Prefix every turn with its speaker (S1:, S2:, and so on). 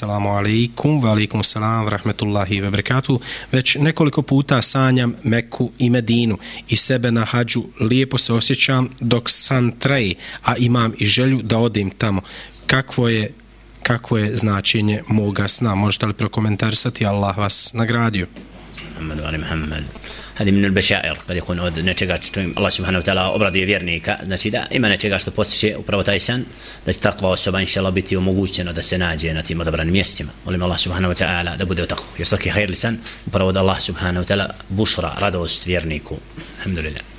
S1: Assalamu alaikum, wa alaikum salam, wa rahmetullahi wa barakatuh. Već nekoliko puta sanjam Meku i Medinu i sebe na hađu lijepo se osjećam dok san traji, a imam i želju da odim tamo. Kakvo je kakvo je značenje moga sna? Možete li prokomentarisati? Allah vas nagradio.
S2: Muhammed, ali Muhammed. Hadi min al-bashair, kad je kun od nečega što im Allah subhanahu wa ta'ala obraduje vjernika, znači da ima nečega što postiče upravo taj san, da će takva osoba inshallah biti omogućeno da se nađe na tim odabranim mjestima. Molim Allah subhanahu wa ta'ala da bude tako. Jer svaki hajrli san, upravo da Allah subhanahu wa ta'ala bušra, radost vjerniku. Alhamdulillah.